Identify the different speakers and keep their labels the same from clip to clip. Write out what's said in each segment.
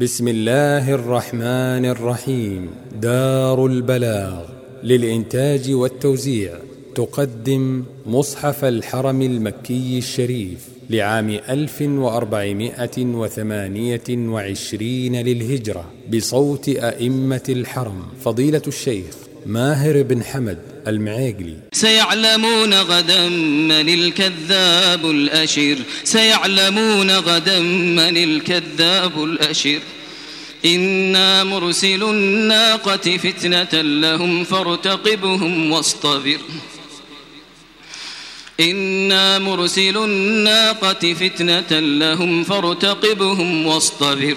Speaker 1: بسم الله الرحمن الرحيم. دار البلاغ للإنتاج والتوزيع. تقدم مصحف الحرم المكي الشريف لعام 1428 للهجرة بصوت أئمة الحرم. فضيلة الشيخ ماهر بن حمد المعيقلي.
Speaker 2: سيعلمون غدا من الكذاب الأشر. سيعلمون غدا من الكذاب الأشر. إنا مرسل الناقة فتنة لهم فارتقبهم واصطبر. إنا مرسل الناقة فتنة لهم فارتقبهم واصطبر.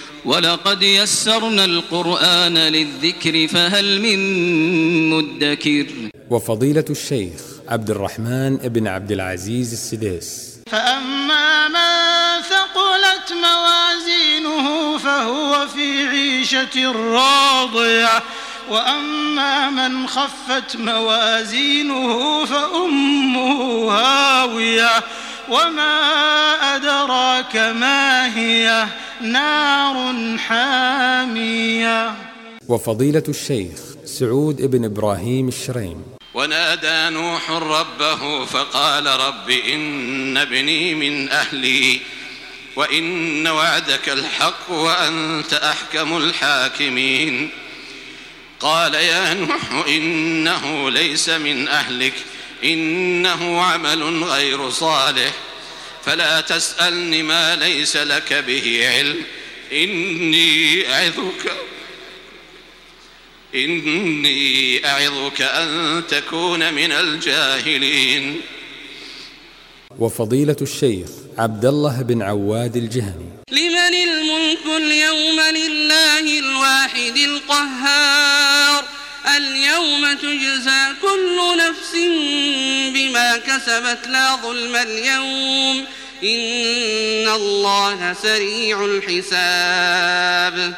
Speaker 2: ولقد يسرنا القرآن للذكر فهل من مدكر؟
Speaker 1: وفضيلة الشيخ عبد الرحمن بن عبد العزيز السديس.
Speaker 3: فأما من ثقلت موازينه فهو في عيشة راضية وأما من خفت موازينه فأمه هاوية وما أدراك ما هي؟ نار حامية.
Speaker 1: وفضيلة الشيخ سعود بن إبراهيم الشريم.
Speaker 4: ونادى نوح ربه فقال رب إن ابني من أهلي وإن وعدك الحق وأنت أحكم الحاكمين. قال يا نوح إنه ليس من أهلك إنه عمل غير صالح. فلا تسألني ما ليس لك به علم. إني أعظك إني أعظك أن تكون من الجاهلين.
Speaker 1: وفضيلة الشيخ عبد الله بن عواد الجهني.
Speaker 5: لمن الملك اليوم لله الواحد القهار؟ اليوم تجزى كل نفس كسبت لا ظلم اليوم. إن الله سريع الحساب.